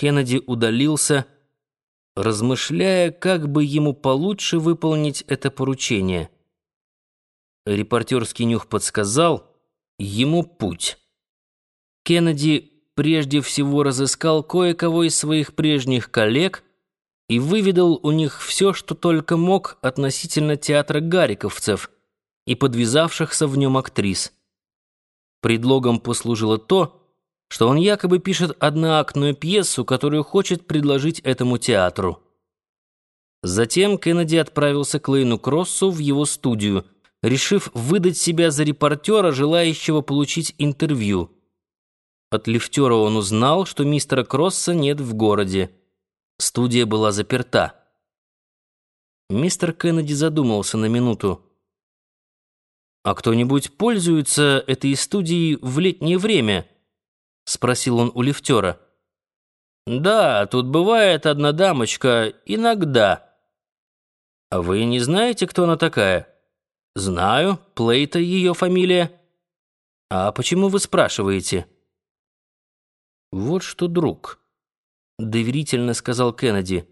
Кеннеди удалился, размышляя, как бы ему получше выполнить это поручение. Репортерский нюх подсказал ему путь. Кеннеди прежде всего разыскал кое-кого из своих прежних коллег и выведал у них все, что только мог относительно театра гариковцев и подвязавшихся в нем актрис. Предлогом послужило то, что он якобы пишет одноактную пьесу, которую хочет предложить этому театру. Затем Кеннеди отправился к Лейну Кроссу в его студию, решив выдать себя за репортера, желающего получить интервью. От лифтера он узнал, что мистера Кросса нет в городе. Студия была заперта. Мистер Кеннеди задумался на минуту. «А кто-нибудь пользуется этой студией в летнее время?» — спросил он у лифтера. «Да, тут бывает одна дамочка, иногда». «А вы не знаете, кто она такая?» «Знаю, Плейта ее фамилия». «А почему вы спрашиваете?» «Вот что, друг», — доверительно сказал Кеннеди,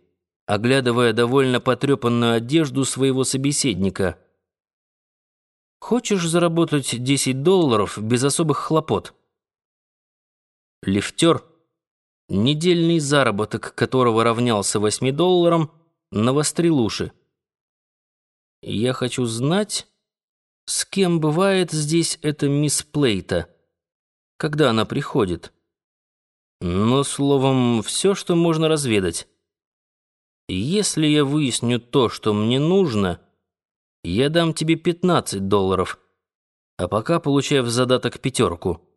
оглядывая довольно потрепанную одежду своего собеседника. «Хочешь заработать 10 долларов без особых хлопот?» Лифтер, недельный заработок которого равнялся восьми долларам, навострил уши. «Я хочу знать, с кем бывает здесь эта мисс Плейта, когда она приходит. Но, словом, все, что можно разведать. Если я выясню то, что мне нужно, я дам тебе пятнадцать долларов, а пока получаю в задаток пятерку».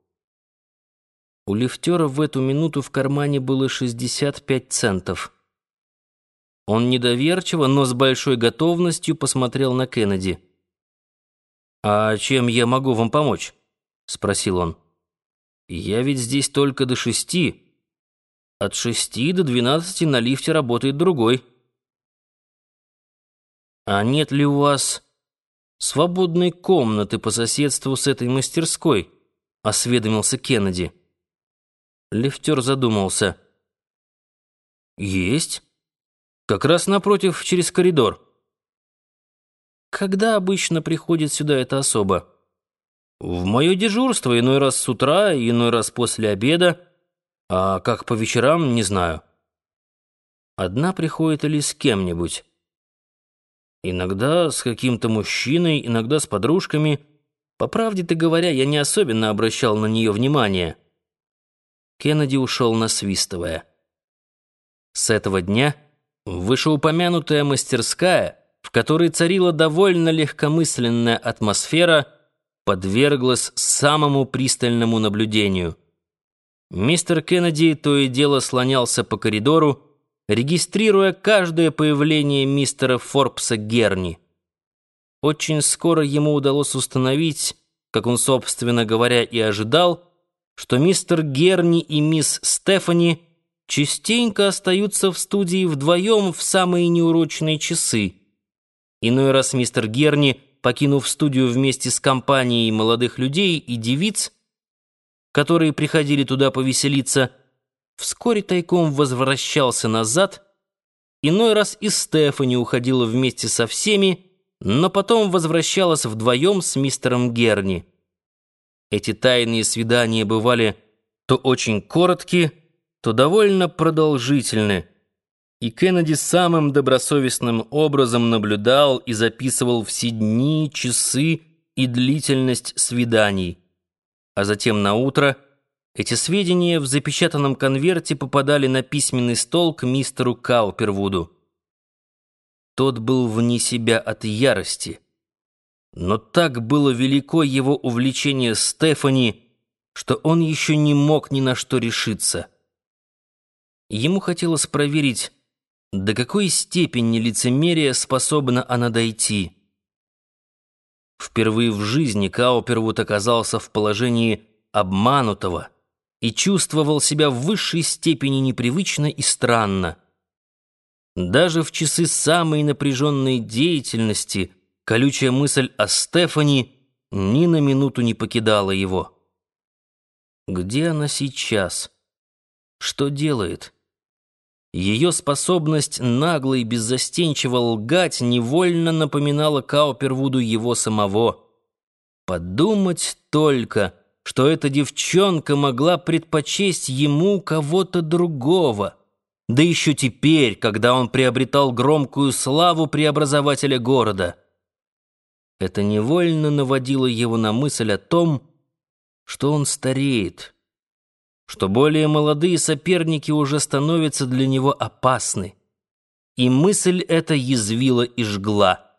У лифтера в эту минуту в кармане было 65 центов. Он недоверчиво, но с большой готовностью посмотрел на Кеннеди. «А чем я могу вам помочь?» — спросил он. «Я ведь здесь только до шести. От шести до двенадцати на лифте работает другой». «А нет ли у вас свободной комнаты по соседству с этой мастерской?» — осведомился Кеннеди. Лифтер задумался. «Есть. Как раз напротив, через коридор». «Когда обычно приходит сюда эта особа?» «В мое дежурство, иной раз с утра, иной раз после обеда, а как по вечерам, не знаю». «Одна приходит или с кем-нибудь?» «Иногда с каким-то мужчиной, иногда с подружками. По правде-то говоря, я не особенно обращал на нее внимание». Кеннеди ушел, насвистывая. С этого дня вышеупомянутая мастерская, в которой царила довольно легкомысленная атмосфера, подверглась самому пристальному наблюдению. Мистер Кеннеди то и дело слонялся по коридору, регистрируя каждое появление мистера Форбса Герни. Очень скоро ему удалось установить, как он, собственно говоря, и ожидал, что мистер Герни и мисс Стефани частенько остаются в студии вдвоем в самые неурочные часы. Иной раз мистер Герни, покинув студию вместе с компанией молодых людей и девиц, которые приходили туда повеселиться, вскоре тайком возвращался назад. Иной раз и Стефани уходила вместе со всеми, но потом возвращалась вдвоем с мистером Герни. Эти тайные свидания бывали то очень короткие, то довольно продолжительны, и Кеннеди самым добросовестным образом наблюдал и записывал все дни, часы и длительность свиданий. А затем на утро эти сведения в запечатанном конверте попадали на письменный стол к мистеру Каупервуду. Тот был вне себя от ярости. Но так было велико его увлечение Стефани, что он еще не мог ни на что решиться. Ему хотелось проверить, до какой степени лицемерия способна она дойти. Впервые в жизни Каупервуд оказался в положении обманутого и чувствовал себя в высшей степени непривычно и странно. Даже в часы самой напряженной деятельности – Колючая мысль о Стефани ни на минуту не покидала его. Где она сейчас? Что делает? Ее способность нагло и беззастенчиво лгать невольно напоминала Каупервуду его самого. Подумать только, что эта девчонка могла предпочесть ему кого-то другого. Да еще теперь, когда он приобретал громкую славу преобразователя города. Это невольно наводило его на мысль о том, что он стареет что более молодые соперники уже становятся для него опасны. И мысль эта язвила и жгла.